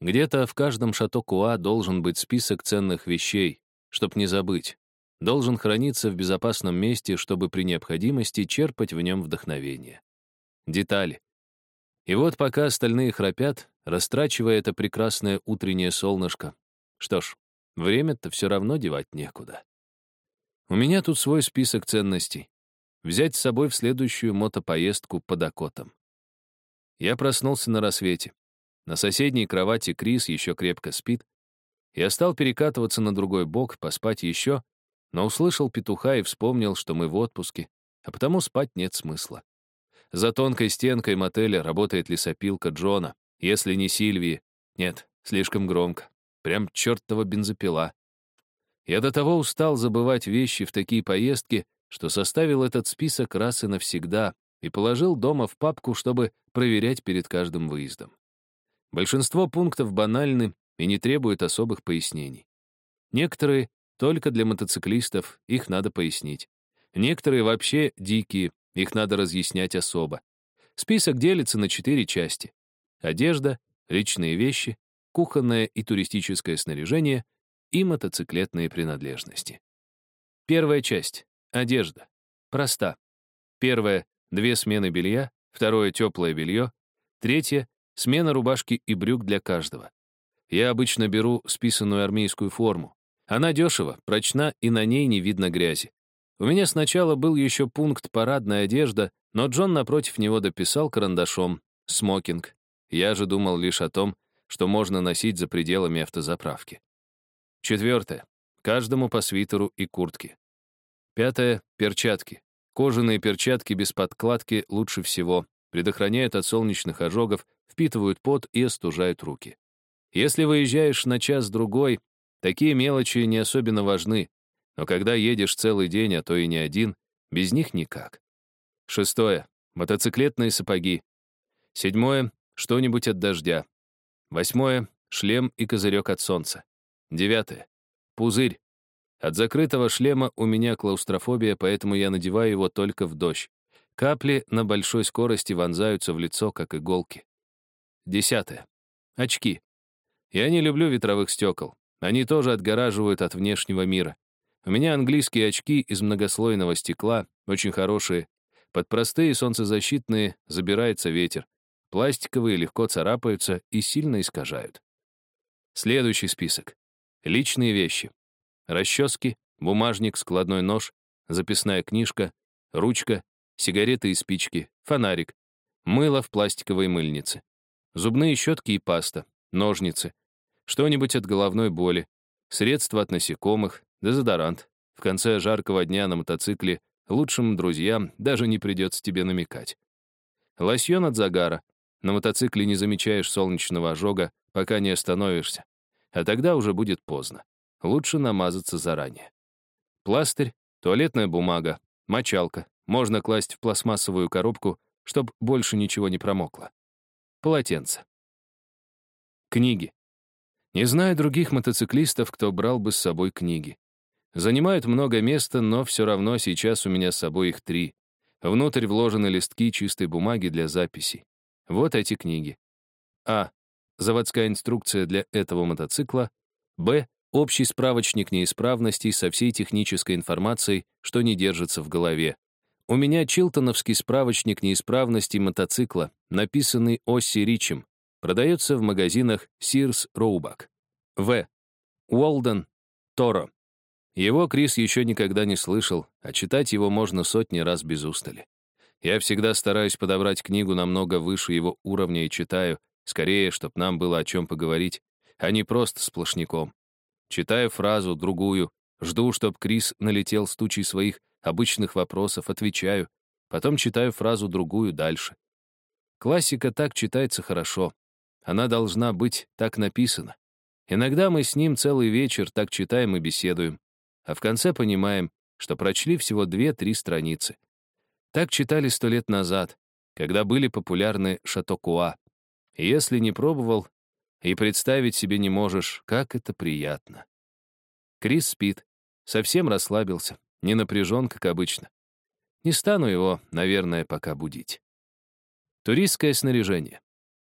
Где-то в каждом шато Куа должен быть список ценных вещей, чтоб не забыть. Должен храниться в безопасном месте, чтобы при необходимости черпать в нем вдохновение. Детали. И вот пока остальные храпят, растрачивая это прекрасное утреннее солнышко. Что ж, время-то все равно девать некуда. У меня тут свой список ценностей. Взять с собой в следующую мотопоездку по Дакотам. Я проснулся на рассвете. На соседней кровати Крис еще крепко спит. Я стал перекатываться на другой бок, поспать еще, но услышал петуха и вспомнил, что мы в отпуске, а потому спать нет смысла. За тонкой стенкой мотеля работает лесопилка Джона, если не Сильвии. Нет, слишком громко. Прям чертова бензопила. Я до того устал забывать вещи в такие поездки, что составил этот список раз и навсегда и положил дома в папку, чтобы проверять перед каждым выездом. Большинство пунктов банальны и не требуют особых пояснений. Некоторые только для мотоциклистов, их надо пояснить. Некоторые вообще дикие, их надо разъяснять особо. Список делится на четыре части. Одежда, личные вещи, кухонное и туристическое снаряжение и мотоциклетные принадлежности. Первая часть — одежда. Проста. Первая — две смены белья, второе — теплое белье, третье Смена рубашки и брюк для каждого. Я обычно беру списанную армейскую форму. Она дешева, прочна, и на ней не видно грязи. У меня сначала был еще пункт «парадная одежда», но Джон напротив него дописал карандашом «смокинг». Я же думал лишь о том, что можно носить за пределами автозаправки. Четвертое. Каждому по свитеру и куртке. Пятое. Перчатки. Кожаные перчатки без подкладки лучше всего, предохраняют от солнечных ожогов впитывают пот и остужают руки. Если выезжаешь на час-другой, такие мелочи не особенно важны, но когда едешь целый день, а то и не один, без них никак. Шестое. Мотоциклетные сапоги. Седьмое. Что-нибудь от дождя. Восьмое. Шлем и козырек от солнца. Девятое. Пузырь. От закрытого шлема у меня клаустрофобия, поэтому я надеваю его только в дождь. Капли на большой скорости вонзаются в лицо, как иголки. Десятое. Очки. Я не люблю ветровых стекол. Они тоже отгораживают от внешнего мира. У меня английские очки из многослойного стекла, очень хорошие. Под простые солнцезащитные забирается ветер. Пластиковые легко царапаются и сильно искажают. Следующий список. Личные вещи. Расчески, бумажник, складной нож, записная книжка, ручка, сигареты и спички, фонарик, мыло в пластиковой мыльнице. Зубные щетки и паста, ножницы, что-нибудь от головной боли, средства от насекомых, дезодорант. В конце жаркого дня на мотоцикле лучшим друзьям даже не придется тебе намекать. Лосьон от загара. На мотоцикле не замечаешь солнечного ожога, пока не остановишься. А тогда уже будет поздно. Лучше намазаться заранее. Пластырь, туалетная бумага, мочалка. Можно класть в пластмассовую коробку, чтобы больше ничего не промокло полотенце. Книги. Не знаю других мотоциклистов, кто брал бы с собой книги. Занимают много места, но все равно сейчас у меня с собой их три. Внутрь вложены листки чистой бумаги для записей. Вот эти книги. А. Заводская инструкция для этого мотоцикла. Б. Общий справочник неисправностей со всей технической информацией, что не держится в голове. У меня чилтоновский справочник неисправностей мотоцикла, написанный Осси Ричем. Продается в магазинах Sears Roebuck. В. Уолден Торо. Его Крис еще никогда не слышал, а читать его можно сотни раз без устали. Я всегда стараюсь подобрать книгу намного выше его уровня и читаю, скорее, чтобы нам было о чем поговорить, а не просто сплошняком. Читаю фразу, другую, жду, чтоб Крис налетел с тучей своих обычных вопросов, отвечаю, потом читаю фразу другую дальше. Классика так читается хорошо. Она должна быть так написана. Иногда мы с ним целый вечер так читаем и беседуем, а в конце понимаем, что прочли всего две-три страницы. Так читали сто лет назад, когда были популярны Шатокуа. И если не пробовал, и представить себе не можешь, как это приятно. Крис спит, совсем расслабился, не напряжен, как обычно. Не стану его, наверное, пока будить. Туристское снаряжение.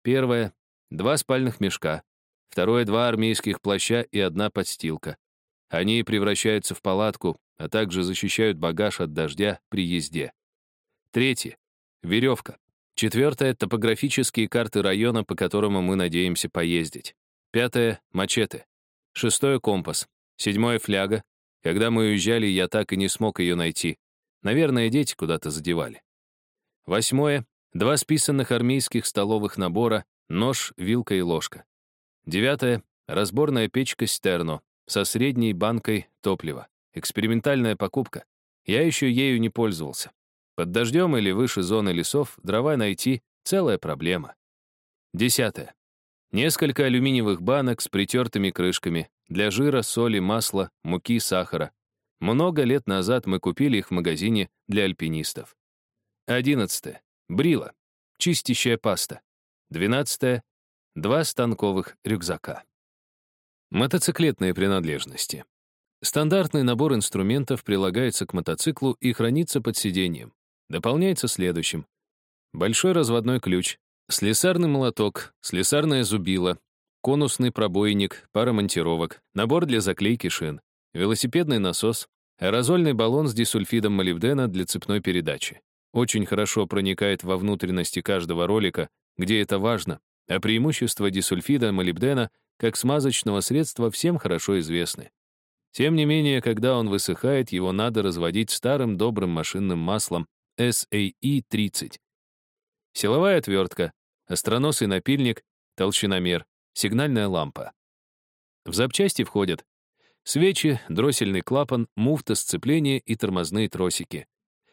Первое — два спальных мешка. Второе — два армейских плаща и одна подстилка. Они превращаются в палатку, а также защищают багаж от дождя при езде. Третье — веревка. Четвертое — топографические карты района, по которому мы надеемся поездить. Пятое — мачете. Шестое — компас. Седьмое — фляга. Когда мы уезжали, я так и не смог ее найти. Наверное, дети куда-то задевали. Восьмое — два списанных армейских столовых набора, нож, вилка и ложка. Девятое — разборная печка стерно со средней банкой топлива. Экспериментальная покупка. Я еще ею не пользовался. Под дождем или выше зоны лесов дрова найти — целая проблема. Десятое. Несколько алюминиевых банок с притертыми крышками для жира, соли, масла, муки, сахара. Много лет назад мы купили их в магазине для альпинистов. Одиннадцатое. Брила. Чистящая паста. Двенадцатое. Два станковых рюкзака. Мотоциклетные принадлежности. Стандартный набор инструментов прилагается к мотоциклу и хранится под сиденьем. Дополняется следующим. Большой разводной ключ, слесарный молоток, слесарное зубило, конусный пробойник, пара монтировок, набор для заклейки шин, велосипедный насос, аэрозольный баллон с дисульфидом молибдена для цепной передачи. Очень хорошо проникает во внутренности каждого ролика, где это важно, а преимущества дисульфида молибдена как смазочного средства всем хорошо известны. Тем не менее, когда он высыхает, его надо разводить старым добрым машинным маслом SAE-30. Силовая отвертка, остроносый напильник, толщиномер, сигнальная лампа. В запчасти входят свечи, дроссельный клапан, муфта сцепления и тормозные тросики,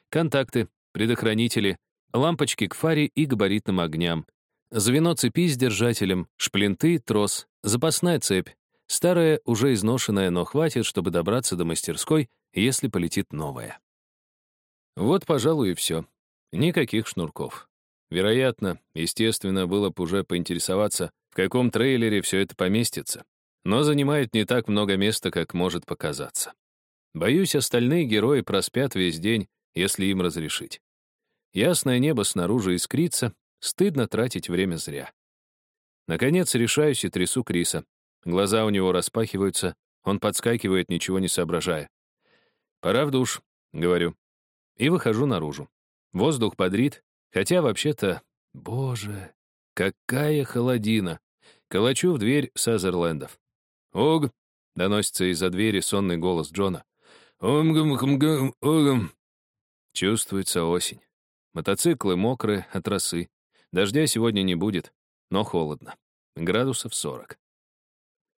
контакты, предохранители, лампочки к фаре и габаритным огням, звено цепи с держателем, шплинты, трос, запасная цепь, старая, уже изношенная, но хватит, чтобы добраться до мастерской, если полетит новая. Вот, пожалуй, и все. Никаких шнурков. Вероятно, естественно, было бы уже поинтересоваться, в каком трейлере все это поместится. Но занимает не так много места, как может показаться. Боюсь, остальные герои проспят весь день, если им разрешить. Ясное небо снаружи искрится, стыдно тратить время зря. Наконец решаюсь и трясу Криса. Глаза у него распахиваются, он подскакивает, ничего не соображая. «Пора в душ», — говорю и выхожу наружу. Воздух бодрит, хотя вообще-то... Боже, какая холодина! Калачу в дверь Сазерлендов. «Ог!» — доносится из-за двери сонный голос Джона. «Омгам-хмгам, огам!» Чувствуется осень. Мотоциклы мокрые от росы. Дождя сегодня не будет, но холодно. Градусов 40.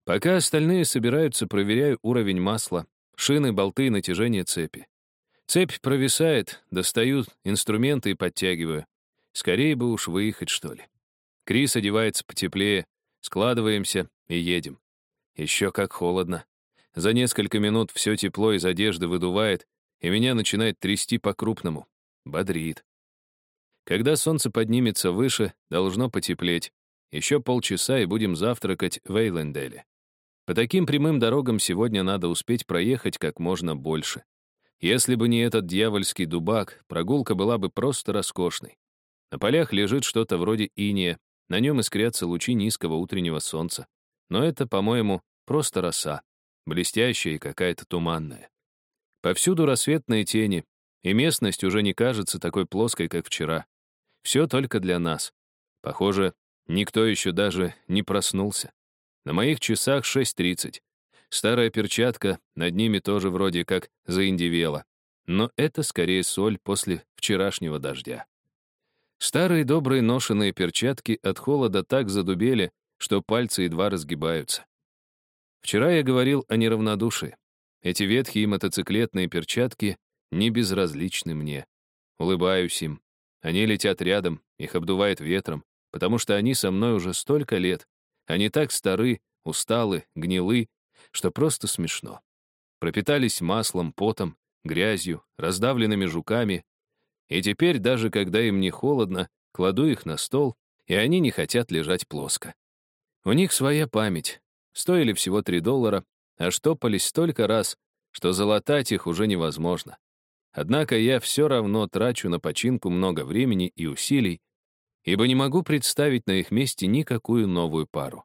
Пока остальные собираются, проверяю уровень масла, шины, болты и натяжение цепи. Цепь провисает, достаю инструменты и подтягиваю. Скорее бы уж выехать, что ли. Крис одевается потеплее, складываемся и едем. Еще как холодно. За несколько минут все тепло из одежды выдувает, и меня начинает трясти по-крупному. Бодрит. Когда солнце поднимется выше, должно потеплеть. Еще полчаса, и будем завтракать в Эйленделе. По таким прямым дорогам сегодня надо успеть проехать как можно больше. Если бы не этот дьявольский дубак, прогулка была бы просто роскошной. На полях лежит что-то вроде иния, на нем искрятся лучи низкого утреннего солнца. Но это, по-моему, просто роса, блестящая и какая-то туманная. Повсюду рассветные тени, и местность уже не кажется такой плоской, как вчера. Все только для нас. Похоже, никто еще даже не проснулся. На моих часах 6.30. Старая перчатка над ними тоже вроде как заиндивела. Но это скорее соль после вчерашнего дождя. Старые добрые ношеные перчатки от холода так задубели, что пальцы едва разгибаются. Вчера я говорил о неравнодушии. Эти ветхие мотоциклетные перчатки не безразличны мне. Улыбаюсь им. Они летят рядом, их обдувает ветром, потому что они со мной уже столько лет. Они так стары, усталы, гнилы что просто смешно. Пропитались маслом, потом, грязью, раздавленными жуками. И теперь, даже когда им не холодно, кладу их на стол, и они не хотят лежать плоско. У них своя память. Стоили всего 3 доллара, а штопались столько раз, что залатать их уже невозможно. Однако я все равно трачу на починку много времени и усилий, ибо не могу представить на их месте никакую новую пару.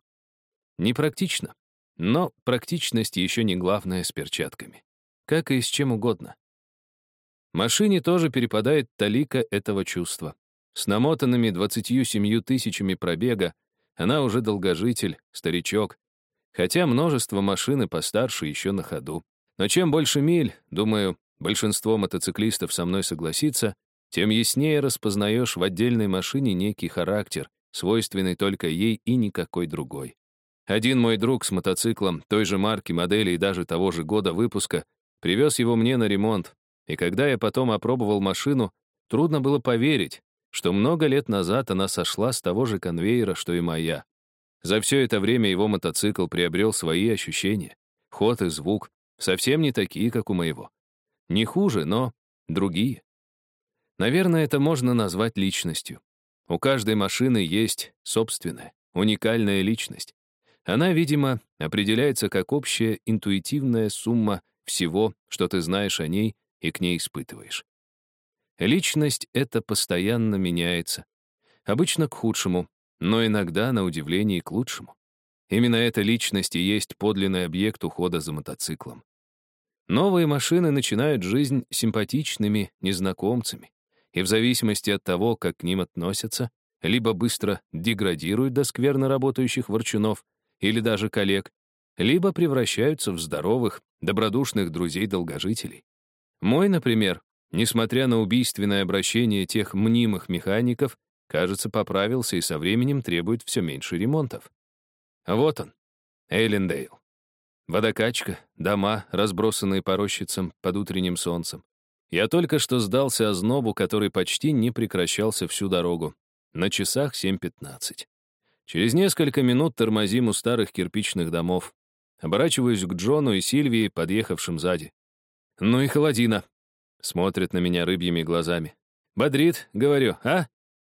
Непрактично. Но практичность еще не главное с перчатками. Как и с чем угодно. Машине тоже перепадает талика этого чувства. С намотанными 27 тысячами пробега она уже долгожитель, старичок. Хотя множество машин и постарше еще на ходу. Но чем больше миль, думаю, большинство мотоциклистов со мной согласится, тем яснее распознаешь в отдельной машине некий характер, свойственный только ей и никакой другой. Один мой друг с мотоциклом той же марки, модели и даже того же года выпуска привез его мне на ремонт, и когда я потом опробовал машину, трудно было поверить, что много лет назад она сошла с того же конвейера, что и моя. За все это время его мотоцикл приобрел свои ощущения, ход и звук, совсем не такие, как у моего. Не хуже, но другие. Наверное, это можно назвать личностью. У каждой машины есть собственная, уникальная личность. Она, видимо, определяется как общая интуитивная сумма всего, что ты знаешь о ней и к ней испытываешь. Личность эта постоянно меняется. Обычно к худшему, но иногда, на удивление, к лучшему. Именно эта личность и есть подлинный объект ухода за мотоциклом. Новые машины начинают жизнь симпатичными незнакомцами, и в зависимости от того, как к ним относятся, либо быстро деградируют до скверно работающих ворчунов или даже коллег, либо превращаются в здоровых, добродушных друзей-долгожителей. Мой, например, несмотря на убийственное обращение тех мнимых механиков, кажется, поправился и со временем требует все меньше ремонтов. Вот он, Эйлендейл. Водокачка, дома, разбросанные по рощицам под утренним солнцем. Я только что сдался ознобу, который почти не прекращался всю дорогу. На часах 7.15. Через несколько минут тормозим у старых кирпичных домов. Оборачиваюсь к Джону и Сильвии, подъехавшим сзади. Ну и холодина. Смотрит на меня рыбьими глазами. «Бодрит», — говорю, «а?»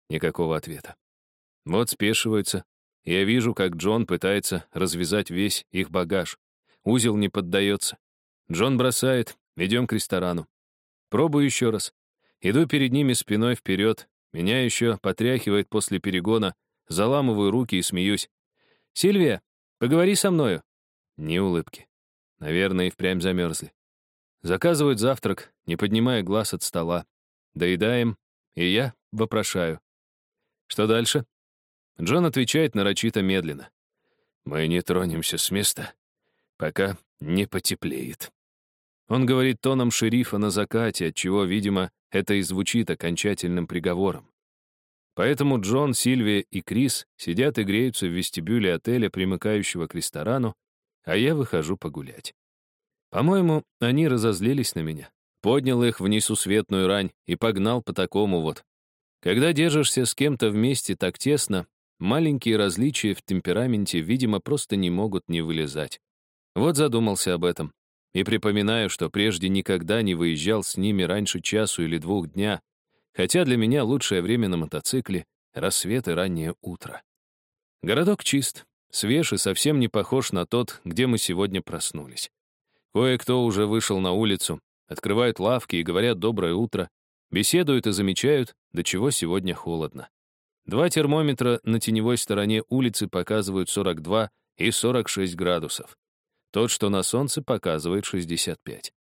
Никакого ответа. Вот спешиваются. Я вижу, как Джон пытается развязать весь их багаж. Узел не поддается. Джон бросает, идем к ресторану. Пробую еще раз. Иду перед ними спиной вперед. Меня еще потряхивает после перегона. Заламываю руки и смеюсь. «Сильвия, поговори со мною». Ни улыбки. Наверное, и впрямь замерзли. Заказывают завтрак, не поднимая глаз от стола. Доедаем, и я вопрошаю. Что дальше? Джон отвечает нарочито медленно. Мы не тронемся с места, пока не потеплеет. Он говорит тоном шерифа на закате, отчего, видимо, это и звучит окончательным приговором. Поэтому Джон, Сильвия и Крис сидят и греются в вестибюле отеля, примыкающего к ресторану, а я выхожу погулять. По-моему, они разозлились на меня. Поднял их в несусветную рань и погнал по такому вот. Когда держишься с кем-то вместе так тесно, маленькие различия в темпераменте, видимо, просто не могут не вылезать. Вот задумался об этом. И припоминаю, что прежде никогда не выезжал с ними раньше часу или двух дня, хотя для меня лучшее время на мотоцикле — рассвет и раннее утро. Городок чист, свеж и совсем не похож на тот, где мы сегодня проснулись. Кое-кто уже вышел на улицу, открывают лавки и говорят «доброе утро», беседуют и замечают, до чего сегодня холодно. Два термометра на теневой стороне улицы показывают 42 и 46 градусов. Тот, что на солнце, показывает 65.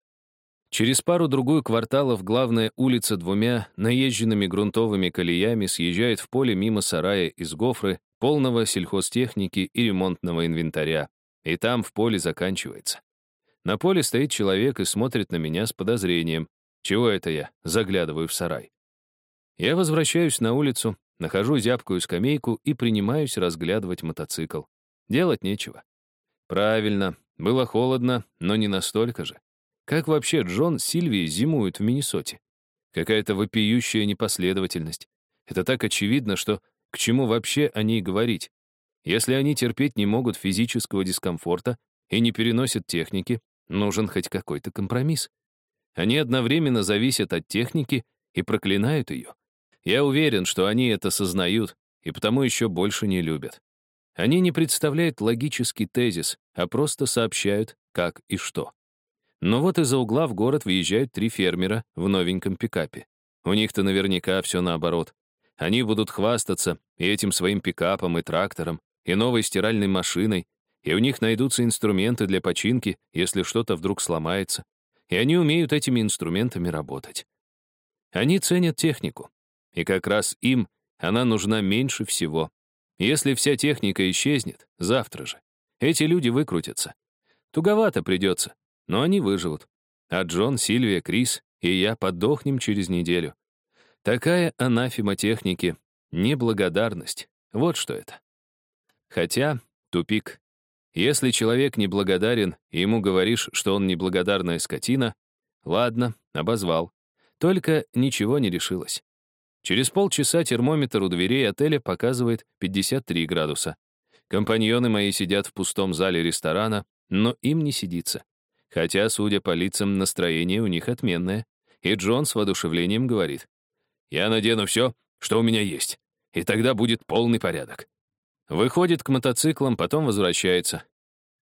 Через пару-другую кварталов главная улица двумя наезженными грунтовыми колеями съезжает в поле мимо сарая из гофры, полного сельхозтехники и ремонтного инвентаря. И там в поле заканчивается. На поле стоит человек и смотрит на меня с подозрением. Чего это я? Заглядываю в сарай. Я возвращаюсь на улицу, нахожу зябкую скамейку и принимаюсь разглядывать мотоцикл. Делать нечего. Правильно, было холодно, но не настолько же. Как вообще Джон с Сильвией зимуют в Миннесоте? Какая-то вопиющая непоследовательность. Это так очевидно, что к чему вообще о ней говорить? Если они терпеть не могут физического дискомфорта и не переносят техники, нужен хоть какой-то компромисс. Они одновременно зависят от техники и проклинают ее. Я уверен, что они это сознают и потому еще больше не любят. Они не представляют логический тезис, а просто сообщают, как и что. Но вот из-за угла в город въезжают три фермера в новеньком пикапе. У них-то наверняка все наоборот. Они будут хвастаться и этим своим пикапом, и трактором, и новой стиральной машиной, и у них найдутся инструменты для починки, если что-то вдруг сломается, и они умеют этими инструментами работать. Они ценят технику, и как раз им она нужна меньше всего. Если вся техника исчезнет, завтра же, эти люди выкрутятся. Туговато придется, но они выживут. А Джон, Сильвия, Крис и я подохнем через неделю. Такая анафема техники — неблагодарность. Вот что это. Хотя, тупик. Если человек неблагодарен, и ему говоришь, что он неблагодарная скотина, ладно, обозвал. Только ничего не решилось. Через полчаса термометр у дверей отеля показывает 53 градуса. Компаньоны мои сидят в пустом зале ресторана, но им не сидится. Хотя, судя по лицам, настроение у них отменное. И Джон с воодушевлением говорит. «Я надену все, что у меня есть, и тогда будет полный порядок». Выходит к мотоциклам, потом возвращается.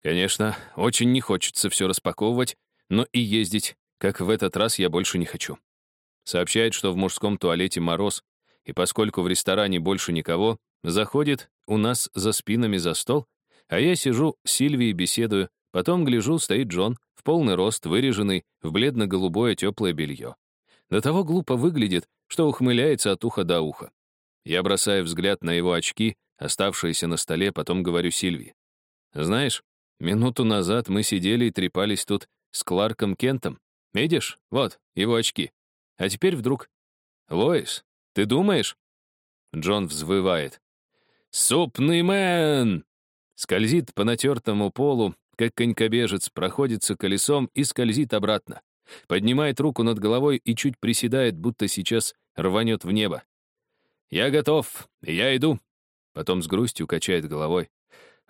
Конечно, очень не хочется все распаковывать, но и ездить, как в этот раз, я больше не хочу. Сообщает, что в мужском туалете мороз, и поскольку в ресторане больше никого, заходит у нас за спинами за стол, а я сижу с Сильвией беседую, потом гляжу, стоит Джон, в полный рост, выреженный в бледно-голубое теплое белье. До того глупо выглядит, что ухмыляется от уха до уха. Я бросаю взгляд на его очки, оставшиеся на столе, потом говорю Сильвии. «Знаешь, минуту назад мы сидели и трепались тут с Кларком Кентом. Видишь? Вот, его очки. А теперь вдруг... Лоис, ты думаешь?» Джон взвывает. «Супный мэн!» Скользит по натертому полу, как конькобежец, проходится колесом и скользит обратно. Поднимает руку над головой и чуть приседает, будто сейчас рванет в небо. «Я готов, я иду». Потом с грустью качает головой.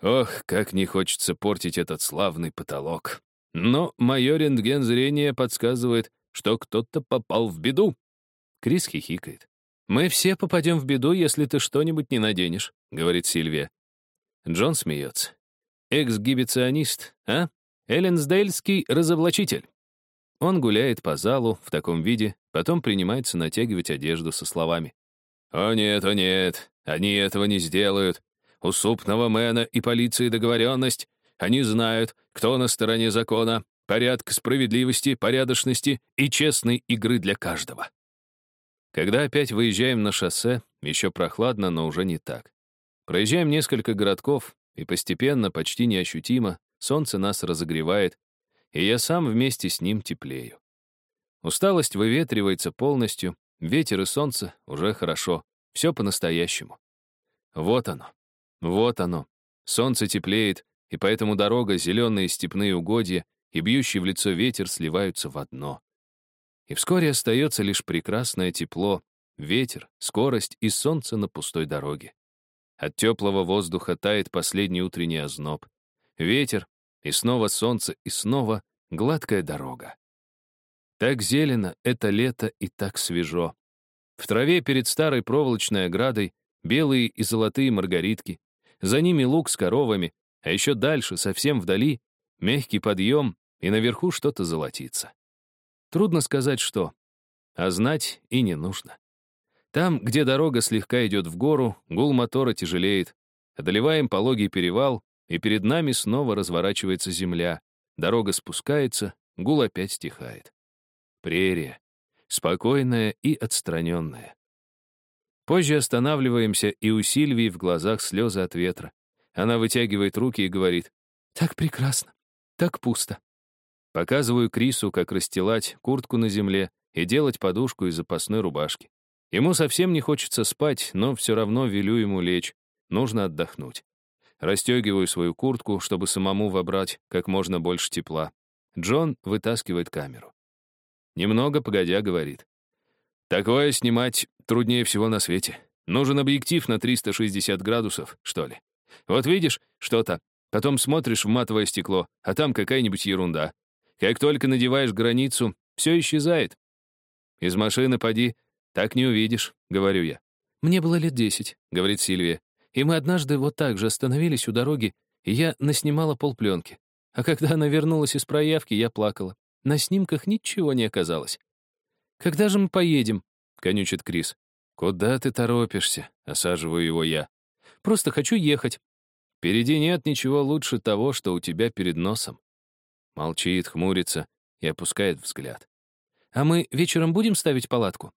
Ох, как не хочется портить этот славный потолок. Но мое рентген зрения подсказывает, что кто-то попал в беду. Крис хихикает. «Мы все попадем в беду, если ты что-нибудь не наденешь», — говорит Сильвия. Джон смеется. «Эксгибиционист, а? Элленсдейльский разоблачитель». Он гуляет по залу в таком виде, потом принимается натягивать одежду со словами. «О нет, о нет, они этого не сделают. У супного мэна и полиции договоренность. Они знают, кто на стороне закона, порядка, справедливости, порядочности и честной игры для каждого». Когда опять выезжаем на шоссе, еще прохладно, но уже не так. Проезжаем несколько городков, и постепенно, почти неощутимо, солнце нас разогревает, и я сам вместе с ним теплею. Усталость выветривается полностью, ветер и солнце уже хорошо, все по-настоящему. Вот оно, вот оно. Солнце теплеет, и поэтому дорога, зеленые степные угодья и бьющий в лицо ветер сливаются в одно. И вскоре остается лишь прекрасное тепло, ветер, скорость и солнце на пустой дороге. От теплого воздуха тает последний утренний озноб. Ветер, и снова солнце, и снова гладкая дорога. Так зелено это лето и так свежо. В траве перед старой проволочной оградой белые и золотые маргаритки, за ними луг с коровами, а еще дальше, совсем вдали, мягкий подъем, и наверху что-то золотится. Трудно сказать, что. А знать и не нужно. Там, где дорога слегка идет в гору, гул мотора тяжелеет. Одолеваем пологий перевал, и перед нами снова разворачивается земля. Дорога спускается, гул опять стихает. Прерия. Спокойная и отстраненная. Позже останавливаемся, и у Сильвии в глазах слезы от ветра. Она вытягивает руки и говорит, «Так прекрасно, так пусто». Показываю Крису, как расстилать куртку на земле и делать подушку из запасной рубашки. Ему совсем не хочется спать, но все равно велю ему лечь. Нужно отдохнуть. Растегиваю свою куртку, чтобы самому вобрать как можно больше тепла. Джон вытаскивает камеру. Немного погодя говорит. «Такое снимать труднее всего на свете. Нужен объектив на 360 градусов, что ли. Вот видишь что-то, потом смотришь в матовое стекло, а там какая-нибудь ерунда. Как только надеваешь границу, все исчезает. Из машины поди, так не увидишь, говорю я. Мне было лет десять, говорит Сильвия. И мы однажды вот так же остановились у дороги, и я наснимала полпленки. А когда она вернулась из проявки, я плакала. На снимках ничего не оказалось. «Когда же мы поедем?» — конючит Крис. «Куда ты торопишься?» — осаживаю его я. «Просто хочу ехать». Впереди нет ничего лучше того, что у тебя перед носом. Молчит, хмурится и опускает взгляд. «А мы вечером будем ставить палатку?»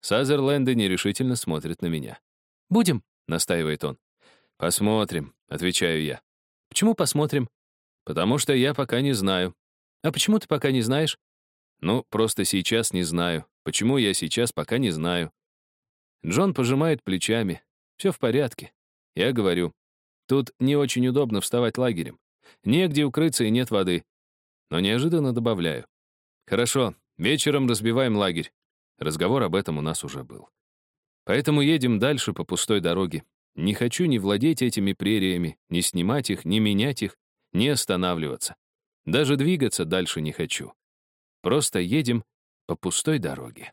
Сазерленды нерешительно смотрят на меня. «Будем», — настаивает он. «Посмотрим», — отвечаю я. «Почему посмотрим?» «Потому что я пока не знаю». «А почему ты пока не знаешь?» «Ну, просто сейчас не знаю. Почему я сейчас пока не знаю?» Джон пожимает плечами. Все в порядке. Я говорю, тут не очень удобно вставать лагерем. Негде укрыться и нет воды. Но неожиданно добавляю. Хорошо, вечером разбиваем лагерь. Разговор об этом у нас уже был. Поэтому едем дальше по пустой дороге. Не хочу ни владеть этими прериями, ни снимать их, ни менять их, ни останавливаться. Даже двигаться дальше не хочу. Просто едем по пустой дороге.